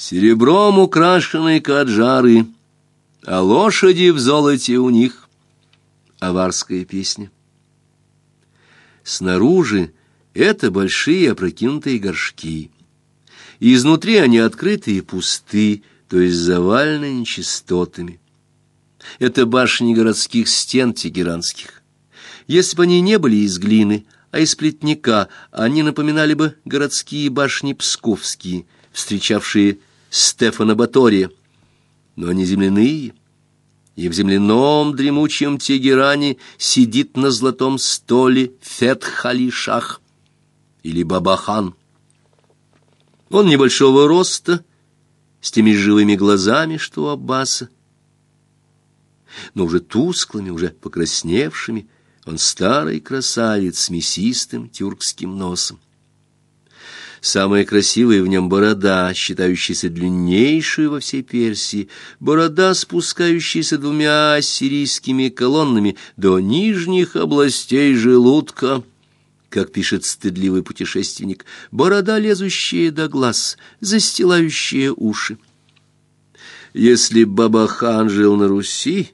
Серебром украшены каджары, а лошади в золоте у них. Аварская песня. Снаружи это большие опрокинутые горшки. Изнутри они открыты и пусты, то есть завалены нечистотами. Это башни городских стен тегеранских. Если бы они не были из глины, а из плетника, они напоминали бы городские башни псковские, встречавшие Стефана Батория. Но они земляные, и в земляном дремучем Тегеране сидит на золотом столе Фетхали-Шах или Бабахан. Он небольшого роста, с теми живыми глазами, что у Аббаса, но уже тусклыми, уже покрасневшими, он старый красавец с мясистым тюркским носом. Самая красивая в нем борода, считающаяся длиннейшей во всей Персии, борода, спускающаяся двумя ассирийскими колоннами до нижних областей желудка, как пишет стыдливый путешественник, борода, лезущая до глаз, застилающая уши. Если Баба-хан жил на Руси,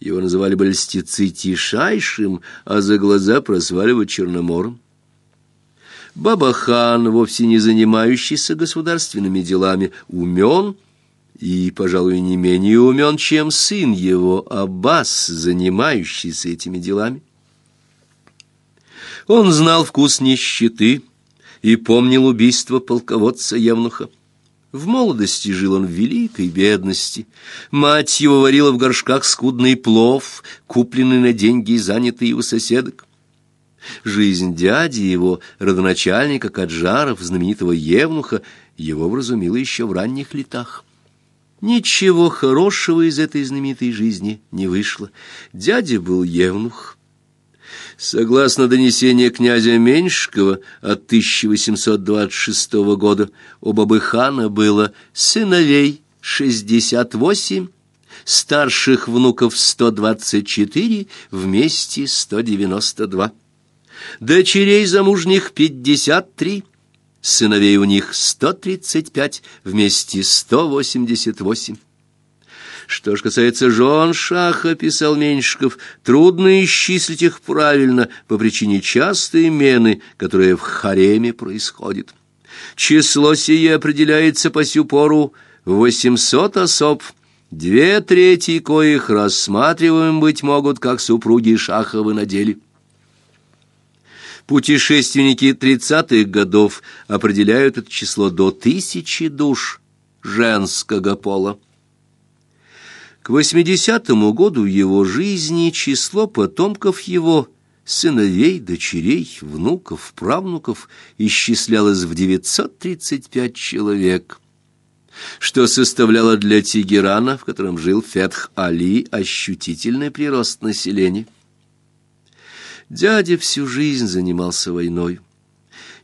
его называли бы льстецы тишайшим, а за глаза просваливать черномором. Баба-хан, вовсе не занимающийся государственными делами, умен и, пожалуй, не менее умен, чем сын его, Аббас, занимающийся этими делами. Он знал вкус нищеты и помнил убийство полководца Евнуха. В молодости жил он в великой бедности. Мать его варила в горшках скудный плов, купленный на деньги, занятые у соседок. Жизнь дяди его, родоначальника Каджаров, знаменитого Евнуха, его вразумила еще в ранних летах. Ничего хорошего из этой знаменитой жизни не вышло. Дядя был Евнух, Согласно донесению князя Меньшикова от 1826 года, у Бабы-хана было сыновей 68, старших внуков 124, вместе 192. Дочерей замужних 53, сыновей у них 135, вместе 188. Что ж касается жен Шаха, писал Меньшиков, трудно исчислить их правильно по причине частой мены, которая в хареме происходит. Число сие определяется по сю пору восемьсот особ, две трети коих рассматриваем быть могут как супруги Шаховы на деле. Путешественники тридцатых годов определяют это число до тысячи душ женского пола. К восьмидесятому году его жизни число потомков его, сыновей, дочерей, внуков, правнуков, исчислялось в 935 человек, что составляло для Тегерана, в котором жил Фетх-Али, ощутительный прирост населения. Дядя всю жизнь занимался войной.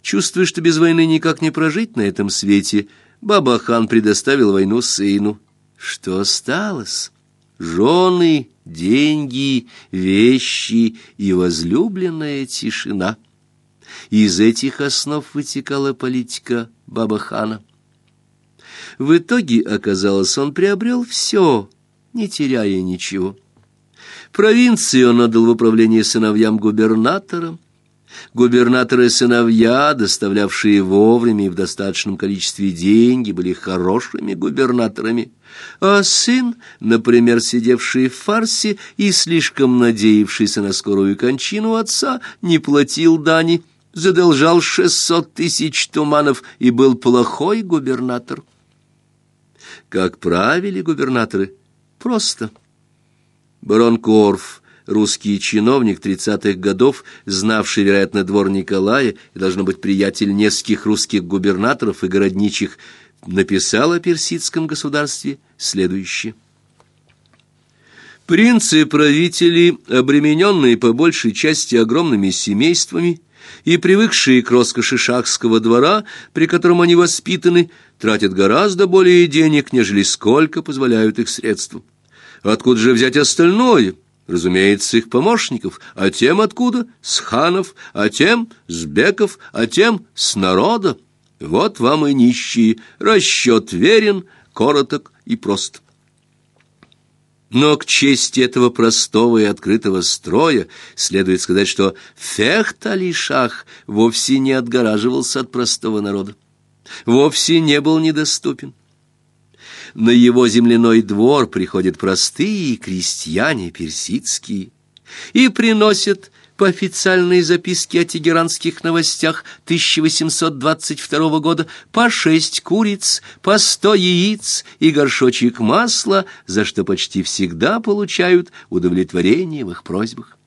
Чувствуя, что без войны никак не прожить на этом свете, Баба-хан предоставил войну сыну. Что осталось? жены, деньги, вещи и возлюбленная тишина. Из этих основ вытекала политика Бабахана. В итоге, оказалось, он приобрел все, не теряя ничего. Провинцию он отдал в управление сыновьям губернаторам, Губернаторы-сыновья, доставлявшие вовремя и в достаточном количестве деньги, были хорошими губернаторами, а сын, например, сидевший в фарсе и слишком надеявшийся на скорую кончину отца, не платил дани, задолжал шестьсот тысяч туманов и был плохой губернатор. Как правили губернаторы? Просто. Барон Корф русский чиновник тридцатых годов, знавший, вероятно, двор Николая и, должно быть, приятель нескольких русских губернаторов и городничих, написал о персидском государстве следующее. Принцы-правители, обремененные по большей части огромными семействами и привыкшие к роскоши шахского двора, при котором они воспитаны, тратят гораздо более денег, нежели сколько позволяют их средства. Откуда же взять остальное? разумеется, их помощников, а тем откуда? С ханов, а тем с беков, а тем с народа. Вот вам и нищие, расчет верен, короток и прост. Но к чести этого простого и открытого строя следует сказать, что Фехт Али-Шах вовсе не отгораживался от простого народа, вовсе не был недоступен. На его земляной двор приходят простые крестьяне персидские и приносят по официальной записке о тегеранских новостях 1822 года по шесть куриц, по сто яиц и горшочек масла, за что почти всегда получают удовлетворение в их просьбах.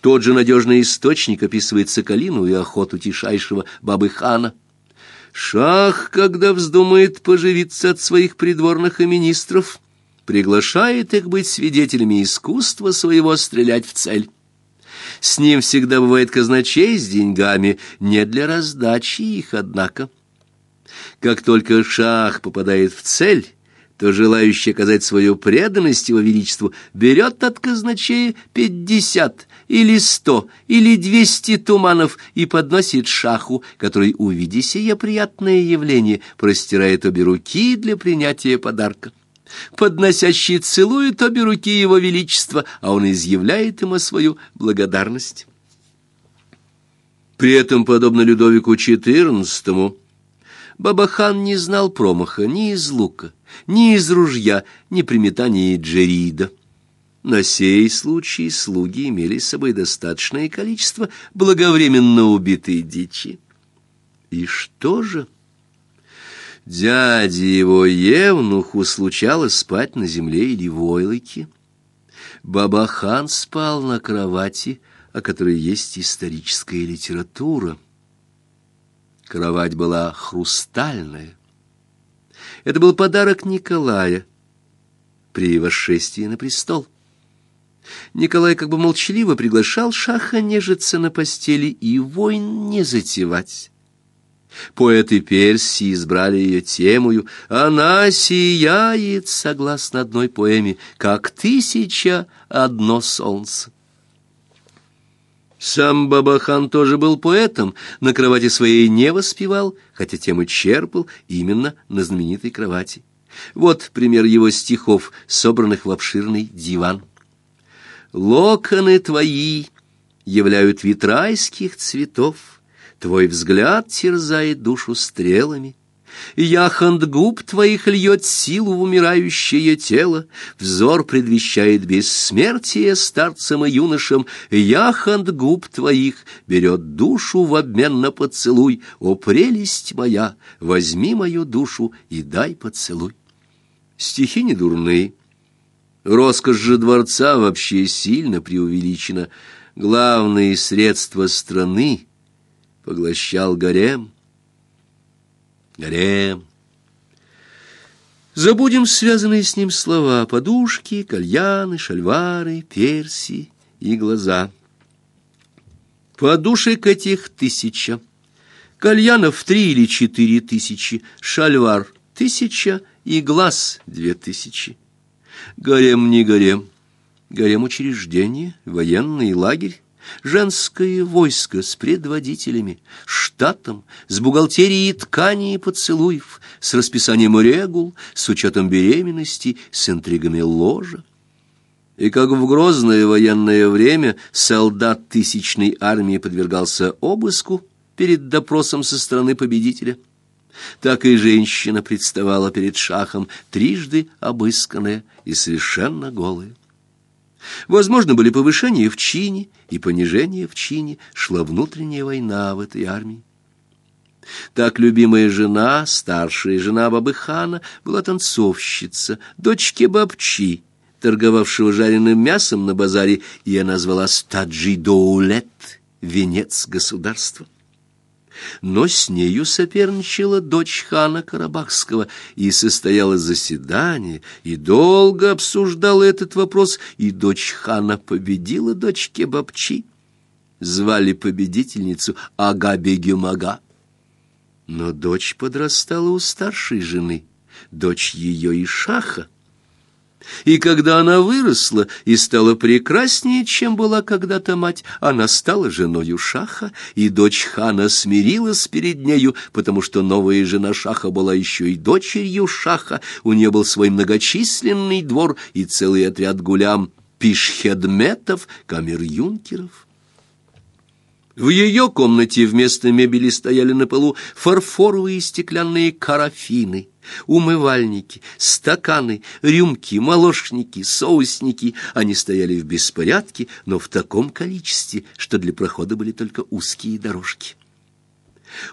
Тот же надежный источник описывает соколину и охоту тишайшего Бабы-хана. Шах, когда вздумает поживиться от своих придворных и министров, приглашает их быть свидетелями искусства своего стрелять в цель. С ним всегда бывает казначей с деньгами, не для раздачи их, однако. Как только шах попадает в цель, то желающий оказать свою преданность его величеству берет от казначея пятьдесят или сто или двести туманов и подносит шаху, который, увидя сие приятное явление, простирает обе руки для принятия подарка. Подносящий целует обе руки его величества, а он изъявляет ему свою благодарность. При этом, подобно Людовику XIV, Бабахан не знал промаха ни из лука, ни из ружья, ни при метании джерида. На сей случай слуги имели с собой достаточное количество благовременно убитой дичи. И что же... Дяде его Евнуху случалось спать на земле или войлоке. Бабахан спал на кровати, о которой есть историческая литература. Кровать была хрустальная. Это был подарок Николая при восшествии на престол. Николай как бы молчаливо приглашал шаха нежиться на постели и войн не затевать. Поэты Персии избрали ее темою. Она сияет, согласно одной поэме, как тысяча одно солнце. Сам Бабахан тоже был поэтом, на кровати своей не воспевал, хотя тему черпал именно на знаменитой кровати. Вот пример его стихов, собранных в обширный диван. «Локоны твои являют витрайских цветов, Твой взгляд терзает душу стрелами, Яхонт губ твоих льет силу в умирающее тело, Взор предвещает бессмертие старцам и юношам, Яхонт губ твоих берет душу в обмен на поцелуй. О, прелесть моя, возьми мою душу и дай поцелуй. Стихи не дурные. Роскошь же дворца вообще сильно преувеличена. Главные средства страны — поглощал гарем. Гарем. Забудем связанные с ним слова подушки, кальяны, шальвары, перси и глаза. Подушек этих тысяча, кальянов три или четыре тысячи, шальвар тысяча и глаз две тысячи. Гарем не гарем, гарем учреждение, военный лагерь, женское войско с предводителями, штатом, с бухгалтерией тканей и поцелуев, с расписанием регул, с учетом беременности, с интригами ложа. И как в грозное военное время солдат тысячной армии подвергался обыску перед допросом со стороны победителя, так и женщина представала перед шахом трижды обысканная и совершенно голая. Возможно, были повышения в чине и понижения в чине, шла внутренняя война в этой армии. Так любимая жена, старшая жена Бабы-хана, была танцовщица, дочь кебабчи, торговавшего жареным мясом на базаре, и она звала Стаджи Доулет, венец государства но с нею соперничала дочь хана Карабахского, и состоялось заседание, и долго обсуждала этот вопрос, и дочь хана победила дочь Кебабчи. Звали победительницу Ага-бегюм-ага. Но дочь подрастала у старшей жены, дочь ее и шаха. И когда она выросла и стала прекраснее, чем была когда-то мать, она стала женою Шаха, и дочь хана смирилась перед нею, потому что новая жена Шаха была еще и дочерью Шаха, у нее был свой многочисленный двор и целый отряд гулям, пишхедметов, камер-юнкеров. В ее комнате вместо мебели стояли на полу фарфоровые стеклянные карафины, умывальники, стаканы, рюмки, молочники, соусники. Они стояли в беспорядке, но в таком количестве, что для прохода были только узкие дорожки.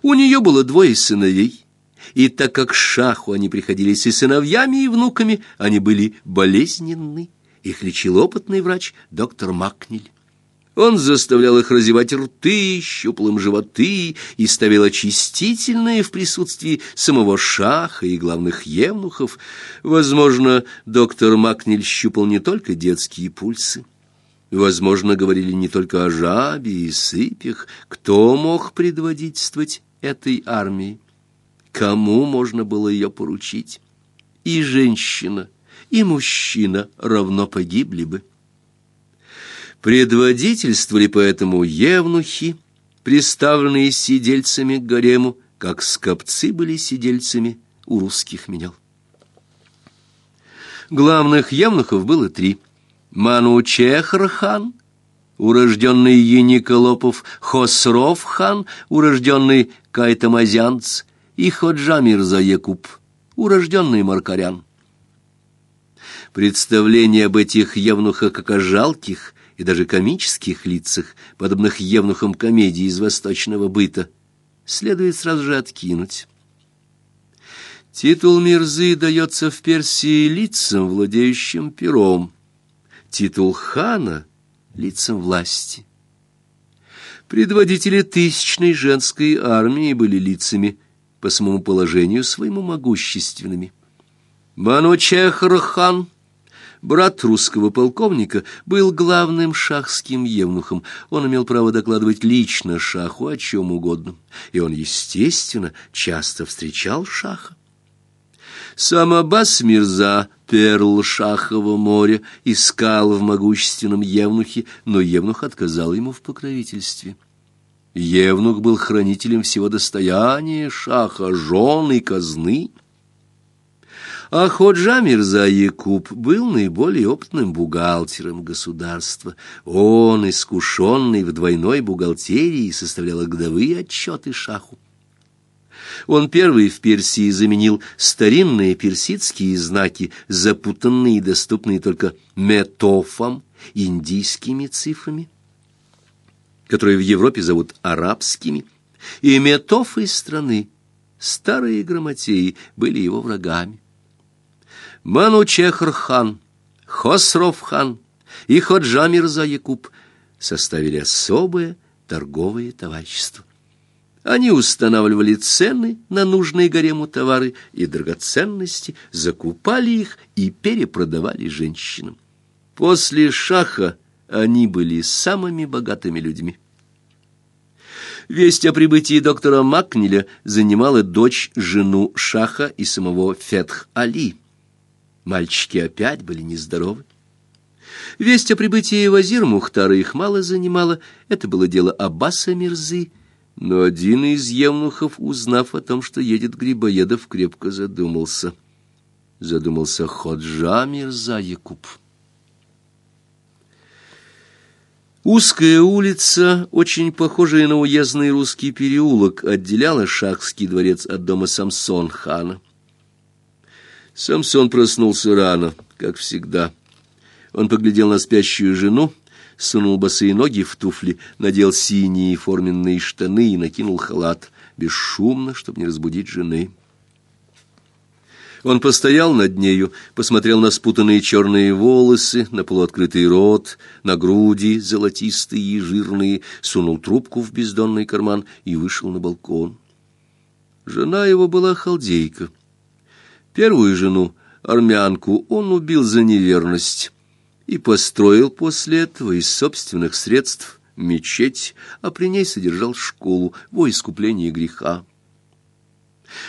У нее было двое сыновей, и так как шаху они приходились и сыновьями, и внуками, они были болезненны. Их лечил опытный врач доктор Макниль. Он заставлял их разевать рты, щуплым животы и ставил очистительные в присутствии самого шаха и главных евнухов. Возможно, доктор Макнель щупал не только детские пульсы. Возможно, говорили не только о жабе и сыпях. Кто мог предводительствовать этой армией? Кому можно было ее поручить? И женщина, и мужчина равно погибли бы. Предводительствовали поэтому евнухи, приставленные сидельцами к гарему, как скопцы были сидельцами у русских менял. Главных евнухов было три. Манучехр-хан, урожденный Ениколопов, Хосров-хан, урожденный Кайтамазянц, и Ходжа-Мирза-Якуб, урожденный Маркарян. Представление об этих евнухах как о жалких, и даже комических лицах, подобных евнухам комедии из восточного быта, следует сразу же откинуть. Титул Мирзы дается в Персии лицам, владеющим пером. Титул хана — лицам власти. Предводители тысячной женской армии были лицами по самому положению своему могущественными. Манучехр-хан — Брат русского полковника был главным шахским евнухом. Он имел право докладывать лично шаху о чем угодно. И он, естественно, часто встречал шаха. Сам Аббас Мирза, перл Шахова моря, искал в могущественном евнухе, но евнух отказал ему в покровительстве. Евнух был хранителем всего достояния шаха, жен и казны. А Ходжа Мирза Якуб был наиболее опытным бухгалтером государства. Он, искушенный в двойной бухгалтерии, составлял годовые отчеты шаху. Он первый в Персии заменил старинные персидские знаки, запутанные и доступные только метофом, индийскими цифрами, которые в Европе зовут арабскими, и метофы страны, старые грамотеи, были его врагами. Манучехр-хан, Хосров-хан и Ходжа Мирза Якуб составили особое торговое товарищество. Они устанавливали цены на нужные гарему товары и драгоценности, закупали их и перепродавали женщинам. После шаха они были самыми богатыми людьми. Весть о прибытии доктора Макниля занимала дочь, жену шаха и самого Фетх-Али. Мальчики опять были нездоровы. Весть о прибытии Вазир Мухтара их мало занимала. Это было дело Аббаса Мирзы. Но один из евнухов, узнав о том, что едет Грибоедов, крепко задумался. Задумался Ходжа Мирза Якуб. Узкая улица, очень похожая на уездный русский переулок, отделяла Шахский дворец от дома Самсон-хана. Самсон проснулся рано, как всегда. Он поглядел на спящую жену, сунул босые ноги в туфли, надел синие форменные штаны и накинул халат, бесшумно, чтобы не разбудить жены. Он постоял над нею, посмотрел на спутанные черные волосы, на полуоткрытый рот, на груди золотистые и жирные, сунул трубку в бездонный карман и вышел на балкон. Жена его была халдейка. Первую жену, армянку, он убил за неверность и построил после этого из собственных средств мечеть, а при ней содержал школу во искупление греха.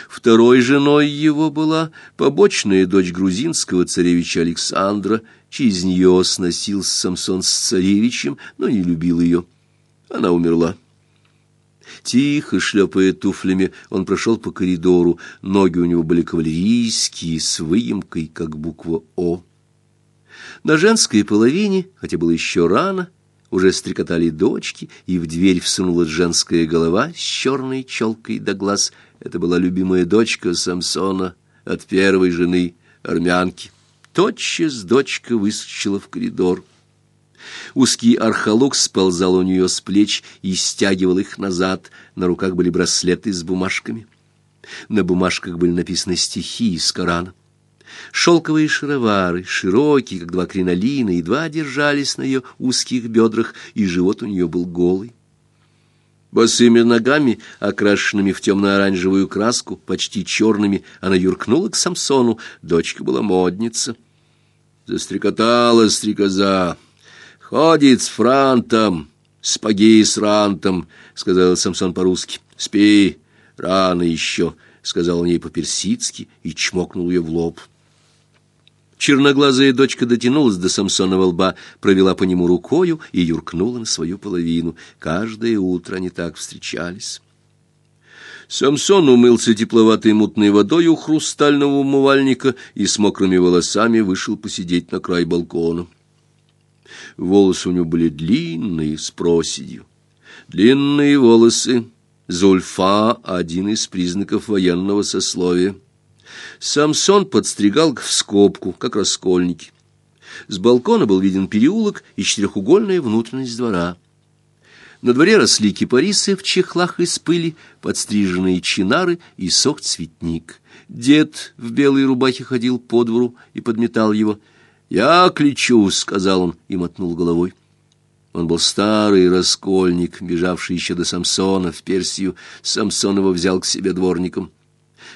Второй женой его была побочная дочь грузинского царевича Александра, через нее сносился Самсон с царевичем, но не любил ее. Она умерла. Тихо, шлепая туфлями, он прошел по коридору. Ноги у него были кавалерийские, с выемкой, как буква «О». На женской половине, хотя было еще рано, уже стрекотали дочки, и в дверь всунулась женская голова с черной челкой до глаз. Это была любимая дочка Самсона от первой жены, армянки. Тотчас дочка выскочила в коридор. Узкий архалук сползал у нее с плеч и стягивал их назад. На руках были браслеты с бумажками. На бумажках были написаны стихи из Корана. Шелковые шаровары, широкие, как два кринолина, едва держались на ее узких бедрах, и живот у нее был голый. Босыми ногами, окрашенными в темно-оранжевую краску, почти черными, она юркнула к Самсону. Дочка была модница. Застрекотала стрекоза. «Ходит с франтом, спаги с рантом», — сказал Самсон по-русски. «Спи, рано еще», — сказал он ей по-персидски и чмокнул ее в лоб. Черноглазая дочка дотянулась до Самсонова лба, провела по нему рукою и юркнула на свою половину. Каждое утро они так встречались. Самсон умылся тепловатой мутной водой у хрустального умывальника и с мокрыми волосами вышел посидеть на край балкона. Волосы у него были длинные, с проседью. Длинные волосы, зульфа — один из признаков военного сословия. Самсон подстригал в скобку, как раскольники. С балкона был виден переулок и четырехугольная внутренность двора. На дворе росли кипарисы в чехлах из пыли, подстриженные чинары и сох цветник. Дед в белой рубахе ходил по двору и подметал его — «Я кличу», — сказал он и мотнул головой. Он был старый раскольник, бежавший еще до Самсона в Персию. Самсон его взял к себе дворником.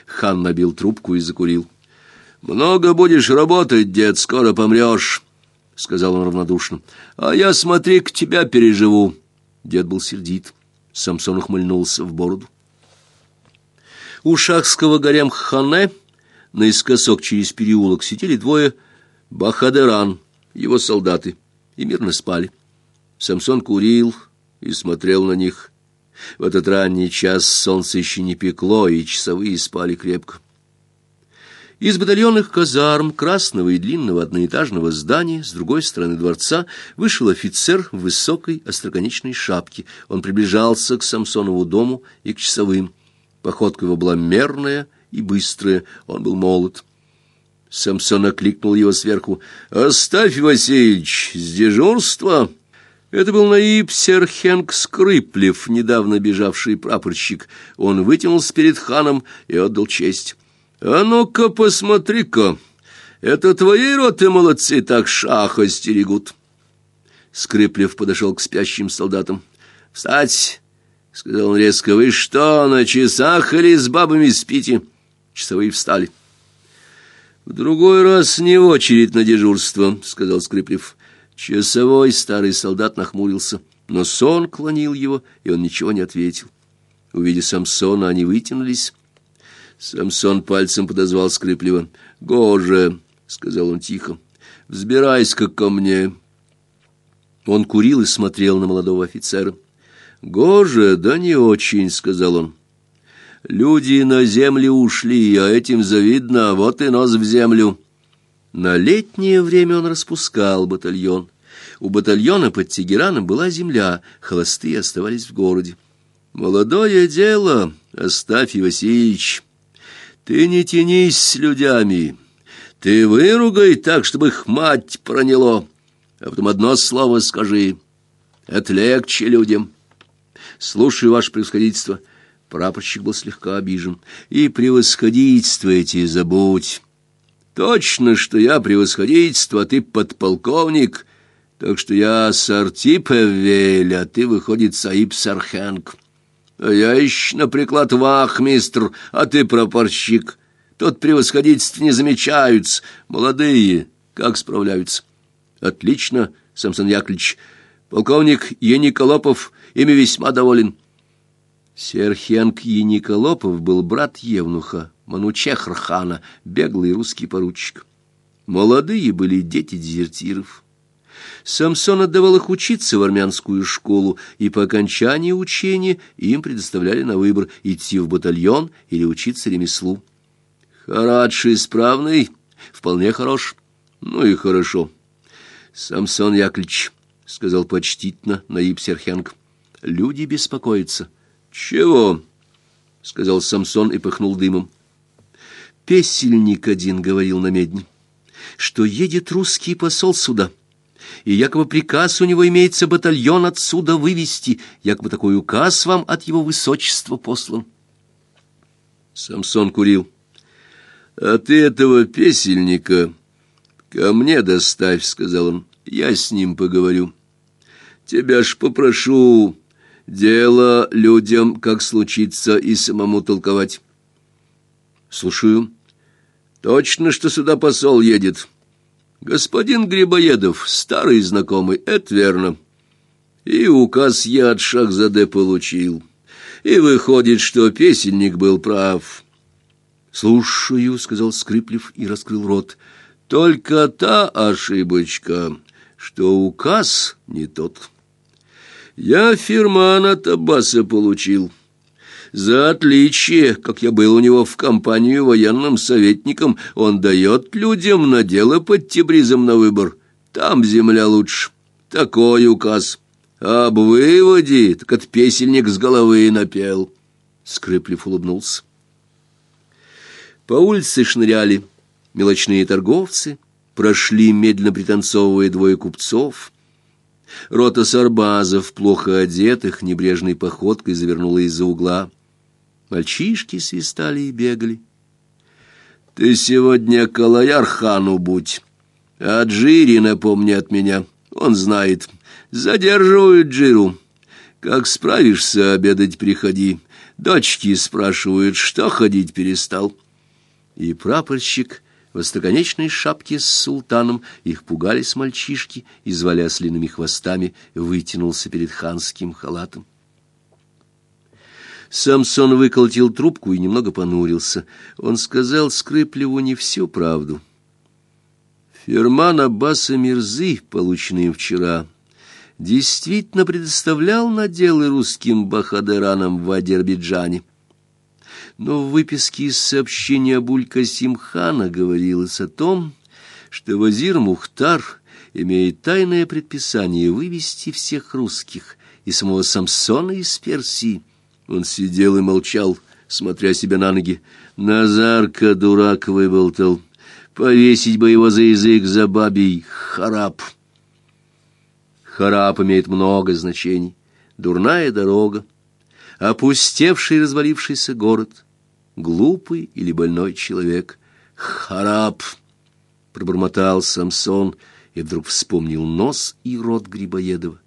Хан набил трубку и закурил. «Много будешь работать, дед, скоро помрешь», — сказал он равнодушно. «А я, смотри, к тебя переживу». Дед был сердит. Самсон ухмыльнулся в бороду. У шахского гарем Хане наискосок через переулок сидели двое Бахадеран, его солдаты, и мирно спали. Самсон курил и смотрел на них. В этот ранний час солнце еще не пекло, и часовые спали крепко. Из батальонных казарм красного и длинного одноэтажного здания с другой стороны дворца вышел офицер в высокой остроконечной шапке. Он приближался к Самсонову дому и к часовым. Походка его была мерная и быстрая, он был молод. Самсон окликнул его сверху. «Оставь, Васильич, с дежурства!» Это был наиб Серхенг Скрыплев, недавно бежавший прапорщик. Он вытянулся перед ханом и отдал честь. «А ну-ка, посмотри-ка! Это твои роты молодцы так шаха стерегут!» Скрыплев подошел к спящим солдатам. «Встать!» — сказал он резко. «Вы что, на часах или с бабами спите?» Часовые встали. В другой раз не очередь на дежурство, сказал Скриплев. Часовой старый солдат нахмурился, но сон клонил его, и он ничего не ответил. Увидев Самсона, они вытянулись. Самсон пальцем подозвал Скриплева. "Гоже", сказал он тихо. "Взбирайся-ка ко мне". Он курил и смотрел на молодого офицера. "Гоже, да не очень", сказал он. Люди на землю ушли, а этим завидно, вот и нос в землю. На летнее время он распускал батальон. У батальона под Тегераном была земля, холостые оставались в городе. Молодое дело, оставь, Васильевич. Ты не тянись с людьми. Ты выругай так, чтобы их мать проняло, а потом одно слово скажи. Это легче людям. Слушаю, ваше превосходительство. Прапорщик был слегка обижен. «И превосходительствуете, забудь. Точно, что я превосходительство, а ты подполковник, так что я Сартипевель, а ты, выходит, Саиб Сархенг. А я еще на приклад вахмистр, а ты прапорщик. Тут превосходительств не замечаются. Молодые, как справляются?» «Отлично, Самсон Яковлевич. Полковник Ениколопов ими весьма доволен». Серхенк Яниколопов был брат Евнуха, Манучехр-хана, беглый русский поручик. Молодые были дети дезертиров. Самсон отдавал их учиться в армянскую школу, и по окончании учения им предоставляли на выбор идти в батальон или учиться ремеслу. Харадж исправный, вполне хорош. Ну и хорошо. Самсон Яковлевич, — сказал почтительно Наиб Серхенг, — люди беспокоятся. Чего? — сказал Самсон и пыхнул дымом. Песельник один говорил на медне, что едет русский посол сюда — и якобы приказ у него имеется батальон отсюда вывести, якобы такой указ вам от его высочества послан. Самсон курил. Ты этого песельника ко мне доставь, сказал он. Я с ним поговорю. Тебя ж попрошу дело людям, как случится, и самому толковать. Слушаю. Точно, что сюда посол едет. Господин Грибоедов, старый знакомый, это верно. И указ я от Шахзаде получил. И выходит, что песенник был прав. «Слушаю», — сказал Скриплев и раскрыл рот. «Только та ошибочка, что указ не тот. Я фирман от Аббаса получил». За отличие, как я был у него в компанию военным советником, он дает людям на дело под Тебризом на выбор. Там земля лучше. Такой указ. Об выводе, так от песельник с головы напел. Скрыплев улыбнулся. По улице шныряли мелочные торговцы, прошли, медленно пританцовывая двое купцов. Рота сарбазов, плохо одетых, небрежной походкой завернула из-за угла. Мальчишки свистали и бегали. Ты сегодня Калаяр-хану будь, а Джири напомни от меня. Он знает. Задерживают Джиру. Как справишься, обедать приходи. Дочки спрашивают, что ходить перестал. И прапорщик в остроконечной шапке с султаном, их пугались мальчишки и звали ослиными хвостами, вытянулся перед ханским халатом. Самсон выколотил трубку и немного понурился. Он сказал Скрыплеву не всю правду. Ферман Аббаса Мирзы, полученный вчера, действительно предоставлял наделы русским бахадеранам в Азербайджане. Но в выписке из сообщения Абуль-Касим хана говорилось о том, что вазир Мухтар имеет тайное предписание вывести всех русских и самого Самсона из Персии, он сидел и молчал, смотря себе на ноги. Назарка дурак выболтал. Повесить бы его за язык за бабий. Харап. Харап имеет много значений. Дурная дорога, опустевший развалившийся город, глупый или больной человек. Харап. Пробормотал Самсон и вдруг вспомнил нос и рот Грибоедова,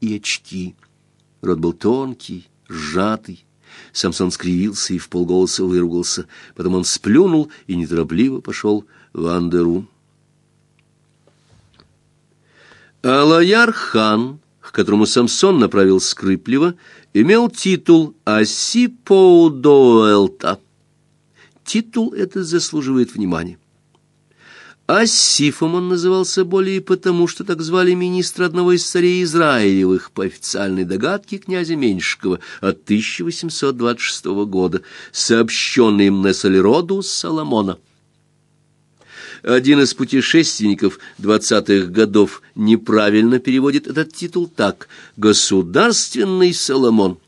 и очки. Рот был тонкий, сжатый. Самсон скривился и вполголоса выругался. Потом он сплюнул и неторопливо пошел в Андеру. Алаяр-хан, к которому Самсон направил Скрыплева, имел титул Асипоудоэлта. Титул этот заслуживает внимания. Асифом он назывался более потому, что так звали министра одного из царей Израилевых по официальной догадке князя Меньшикова от 1826 года, сообщенный им Нессалероду Соломона. Один из путешественников двадцатых годов неправильно переводит этот титул так «Государственный Соломон».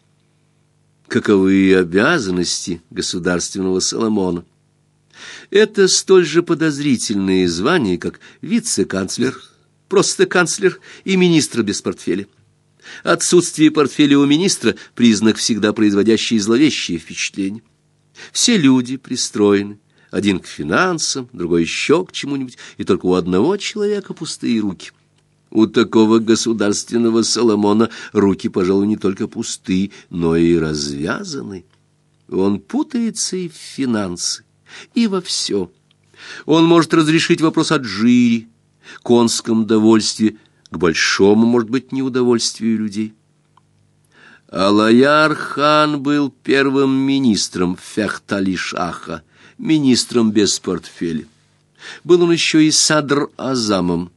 Каковы обязанности государственного Соломона? Это столь же подозрительные звания, как вице-канцлер, просто канцлер и министр без портфеля. Отсутствие портфеля у министра – признак, всегда производящий зловещее впечатление. Все люди пристроены, один к финансам, другой еще к чему-нибудь, и только у одного человека пустые руки. У такого государственного Соломона руки, пожалуй, не только пустые, но и развязаны. Он путается и в финансы, и во все. Он может разрешить вопрос о жире, конском довольстве, к большому, может быть, неудовольствию людей. Алаяр-хан был первым министром Фехталишаха, министром без портфеля. Был он еще и садр-азамом,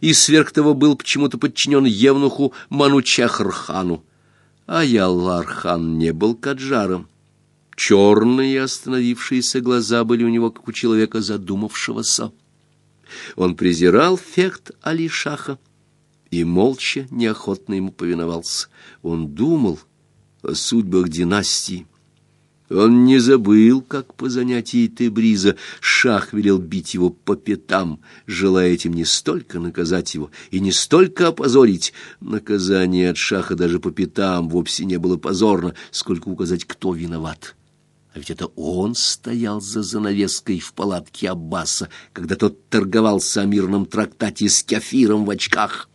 и сверх того был почему-то подчинен евнуху Манучахр-хану. А Яллар-хан не был каджаром. Черные остановившиеся глаза были у него, как у человека задумавшегося. Он презирал фехт Алишаха, и молча, неохотно ему повиновался. Он думал о судьбах династии. Он не забыл, как по занятии Тебриза Шах велел бить его по пятам, желая этим не столько наказать его и не столько опозорить. Наказание от Шаха даже по пятам вовсе не было позорно, сколько указать, кто виноват. А ведь это он стоял за занавеской в палатке Аббаса, когда тот торговался о мирном трактате с кефиром в очках.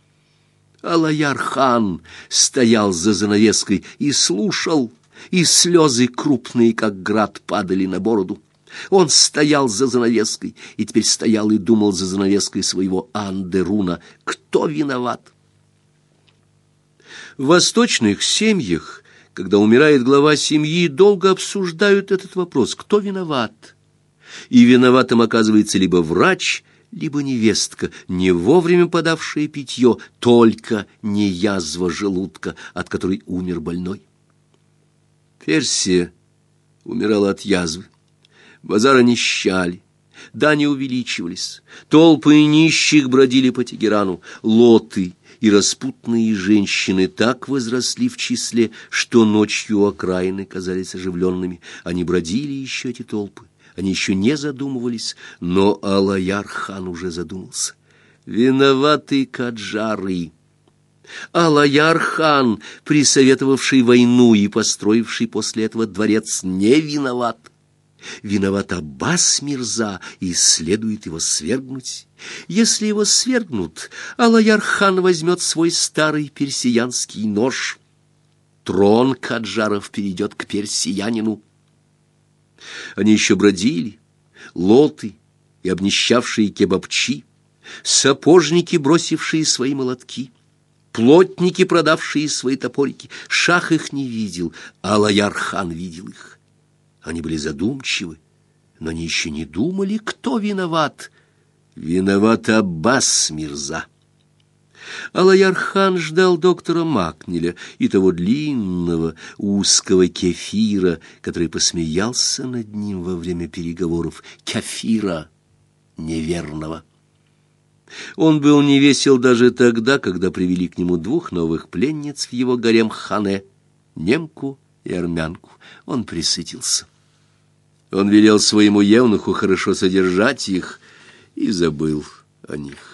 Алаяр-хан стоял за занавеской и слушал, и слезы крупные, как град, падали на бороду. Он стоял за занавеской, и теперь стоял и думал за занавеской своего Андеруна. Кто виноват? В восточных семьях, когда умирает глава семьи, долго обсуждают этот вопрос. Кто виноват? И виноватым оказывается либо врач, либо невестка, не вовремя подавшая питье, только не язва желудка, от которой умер больной. Персия умирала от язвы, базары нищали, дани увеличивались, толпы нищих бродили по Тегерану, лоты и распутные женщины так возросли в числе, что ночью окраины казались оживленными, они бродили еще эти толпы. Они еще не задумывались, но Алаяр-хан уже задумался. Виноваты каджары. Алаяр-хан, присоветовавший войну и построивший после этого дворец, не виноват. Виноват Аббас Мирза, и следует его свергнуть. Если его свергнут, Алаяр-хан возьмет свой старый персиянский нож. Трон Каджаров перейдет к персиянину. Они еще бродили, лоты и обнищавшие кебабчи, сапожники, бросившие свои молотки, плотники, продавшие свои топорики. Шах их не видел, а Лаяр-хан видел их. Они были задумчивы, но они еще не думали, кто виноват. Виноват Аббас Мирза. Алаярхан ждал доктора Макнеля и того длинного, узкого кефира, который посмеялся над ним во время переговоров. Кефира неверного. Он был невесел даже тогда, когда привели к нему двух новых пленниц в его гарем Хане, немку и армянку. Он присытился. Он велел своему евнуху хорошо содержать их и забыл о них.